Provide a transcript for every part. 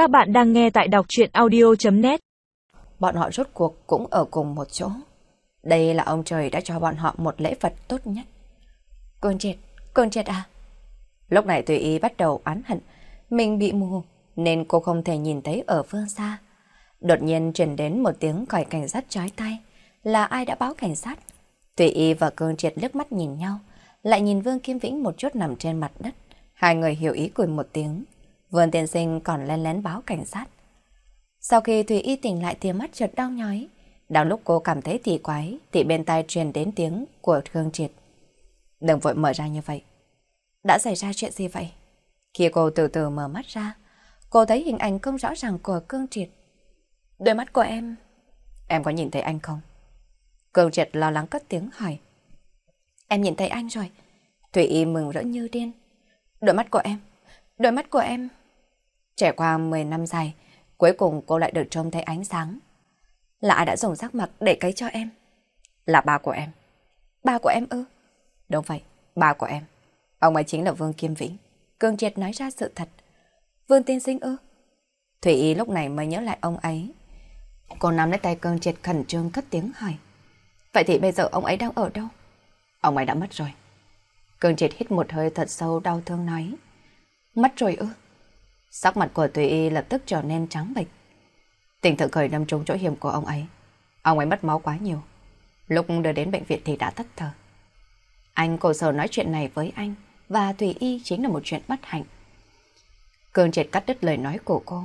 Các bạn đang nghe tại đọc chuyện audio.net Bọn họ rốt cuộc cũng ở cùng một chỗ. Đây là ông trời đã cho bọn họ một lễ vật tốt nhất. Cơn chết cơn chết à? Lúc này tùy ý bắt đầu án hận. Mình bị mù, nên cô không thể nhìn thấy ở phương xa. Đột nhiên truyền đến một tiếng còi cảnh sát chói tay. Là ai đã báo cảnh sát? Tùy y và cơn triệt liếc mắt nhìn nhau. Lại nhìn Vương Kim Vĩnh một chút nằm trên mặt đất. Hai người hiểu ý cười một tiếng. Vương tiên sinh còn lén lén báo cảnh sát. Sau khi Thùy Y tỉnh lại thì mắt chợt đau nhói. Đang lúc cô cảm thấy thì quái thì bên tai truyền đến tiếng của Khương Triệt. Đừng vội mở ra như vậy. Đã xảy ra chuyện gì vậy? Khi cô từ từ mở mắt ra, cô thấy hình ảnh không rõ ràng của Cương Triệt. Đôi mắt của em... Em có nhìn thấy anh không? Cương Triệt lo lắng cất tiếng hỏi. Em nhìn thấy anh rồi. Thủy Y mừng rỡ như điên. Đôi mắt của em, đôi mắt của em... Trải qua 10 năm dài, cuối cùng cô lại được trông thấy ánh sáng. Là ai đã dùng sắc mặt để cấy cho em? Là ba của em. Ba của em ư? Đúng vậy, ba của em. Ông ấy chính là Vương Kim Vĩnh. Cương Triệt nói ra sự thật. Vương tiên sinh ư? Thủy Y lúc này mới nhớ lại ông ấy. Cô nắm lấy tay Cương Triệt khẩn trương cất tiếng hỏi. Vậy thì bây giờ ông ấy đang ở đâu? Ông ấy đã mất rồi. Cương Triệt hít một hơi thật sâu đau thương nói. Mất rồi ư? Sắc mặt của Tùy Y lập tức trở nên trắng bệch. Tình thượng khởi đâm trúng chỗ hiểm của ông ấy. Ông ấy mất máu quá nhiều. Lúc đưa đến bệnh viện thì đã tắt thở. Anh cổ sở nói chuyện này với anh và Tùy Y chính là một chuyện bất hạnh. Cương triệt cắt đứt lời nói của cô.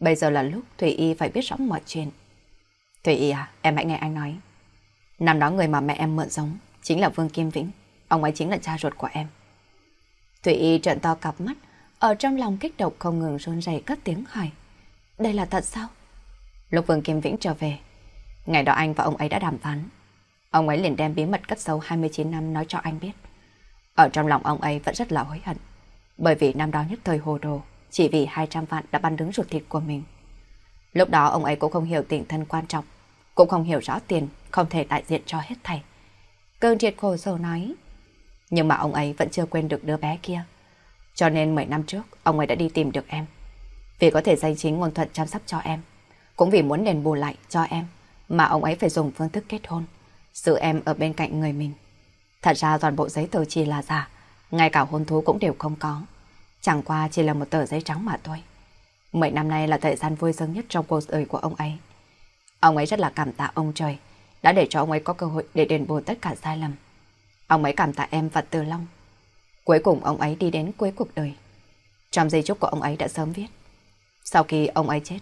Bây giờ là lúc thủy Y phải biết rõ mọi chuyện. thủy Y à, em hãy nghe anh nói. Năm đó người mà mẹ em mượn giống chính là Vương Kim Vĩnh. Ông ấy chính là cha ruột của em. thủy Y trợn to cặp mắt, ở trong lòng kích động không ngừng run rẩy cất tiếng hỏi. Đây là thật sao? Lúc Vương Kim Vĩnh trở về, ngày đó anh và ông ấy đã đàm phán. Ông ấy liền đem bí mật cất sâu 29 năm nói cho anh biết. Ở trong lòng ông ấy vẫn rất là hối hận. Bởi vì năm đó nhất thời hồ đồ, chỉ vì 200 vạn đã bắn đứng ruột thịt của mình. Lúc đó ông ấy cũng không hiểu tình thân quan trọng, cũng không hiểu rõ tiền không thể đại diện cho hết thầy. Cơn triệt khổ sầu nói. Nhưng mà ông ấy vẫn chưa quên được đứa bé kia. Cho nên 10 năm trước, ông ấy đã đi tìm được em. Vì có thể danh chính ngôn thuận chăm sóc cho em. Cũng vì muốn đền bù lại cho em, mà ông ấy phải dùng phương thức kết hôn. Giữ em ở bên cạnh người mình. Thật ra toàn bộ giấy tờ chỉ là giả, ngay cả hôn thú cũng đều không có. Chẳng qua chỉ là một tờ giấy trắng mà thôi. Mười năm nay là thời gian vui sướng nhất trong cuộc đời của ông ấy. Ông ấy rất là cảm tạ ông trời, đã để cho ông ấy có cơ hội để đền bù tất cả sai lầm. Ông ấy cảm tạ em và Từ Long. Cuối cùng ông ấy đi đến cuối cuộc đời. Trong di chúc của ông ấy đã sớm viết. Sau khi ông ấy chết,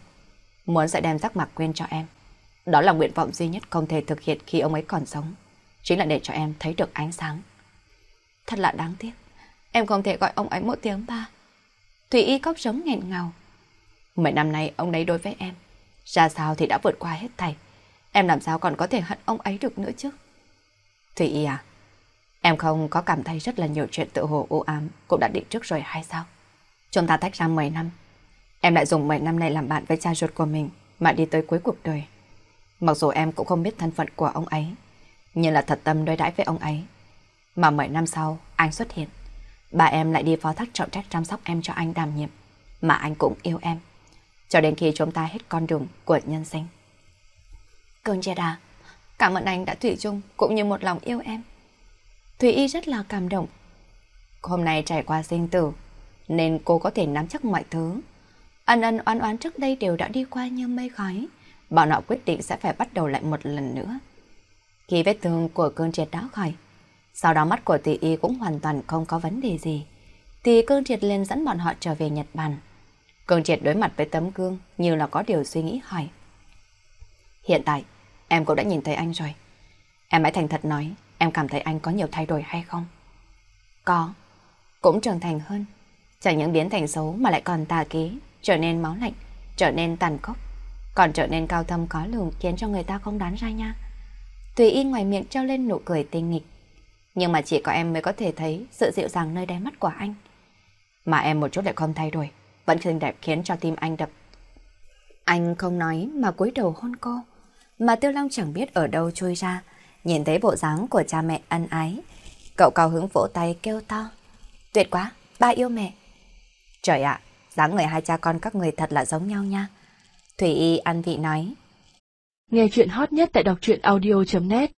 muốn sẽ đem rắc mặt quên cho em. Đó là nguyện vọng duy nhất không thể thực hiện khi ông ấy còn sống. Chính là để cho em thấy được ánh sáng. Thật là đáng tiếc. Em không thể gọi ông ấy một tiếng ba. Thủy Y cốc sống nghẹn ngào. Mấy năm nay ông ấy đối với em. Ra sao thì đã vượt qua hết thầy. Em làm sao còn có thể hận ông ấy được nữa chứ? Thủy Y à, em không có cảm thấy rất là nhiều chuyện tự hồ u ám cũng đã định trước rồi hay sao? Chúng ta tách ra 10 năm. Em lại dùng 10 năm này làm bạn với cha ruột của mình mà đi tới cuối cuộc đời. Mặc dù em cũng không biết thân phận của ông ấy, nhưng là thật tâm đối đãi với ông ấy. Mà 10 năm sau, anh xuất hiện. Bà em lại đi phó thác trọng trách chăm sóc em cho anh đảm nhiệm, mà anh cũng yêu em. Cho đến khi chúng ta hết con đường của nhân sinh. Cơn chết đà, cảm ơn anh đã thủy chung cũng như một lòng yêu em. Thủy Y rất là cảm động. Hôm nay trải qua sinh tử, nên cô có thể nắm chắc mọi thứ. Ân ân oán oán trước đây đều đã đi qua như mây khói. Bọn họ quyết định sẽ phải bắt đầu lại một lần nữa. Khi vết thương của cơn triệt đã khỏi, sau đó mắt của tỷ y cũng hoàn toàn không có vấn đề gì, thì cơn triệt lên dẫn bọn họ trở về Nhật Bản. Cơn triệt đối mặt với tấm gương như là có điều suy nghĩ hỏi. Hiện tại, em cũng đã nhìn thấy anh rồi. Em hãy thành thật nói, em cảm thấy anh có nhiều thay đổi hay không? Có, cũng trưởng thành hơn. Chẳng những biến thành xấu mà lại còn tà ký, trở nên máu lạnh, trở nên tàn khốc, còn trở nên cao thâm có lường khiến cho người ta không đoán ra nha. Tùy y ngoài miệng treo lên nụ cười tinh nghịch. Nhưng mà chỉ có em mới có thể thấy sự dịu dàng nơi đáy mắt của anh. Mà em một chút lại không thay đổi, vẫn xinh đẹp khiến cho tim anh đập. Anh không nói mà cúi đầu hôn cô. Mà Tiêu Long chẳng biết ở đâu trôi ra, nhìn thấy bộ dáng của cha mẹ ân ái. Cậu cao hứng vỗ tay kêu to. Tuyệt quá, ba yêu mẹ. Trời ạ, dáng người hai cha con các người thật là giống nhau nha. Thủy Y ăn vị nói. Nghe chuyện hot nhất tại đọc truyện audio.net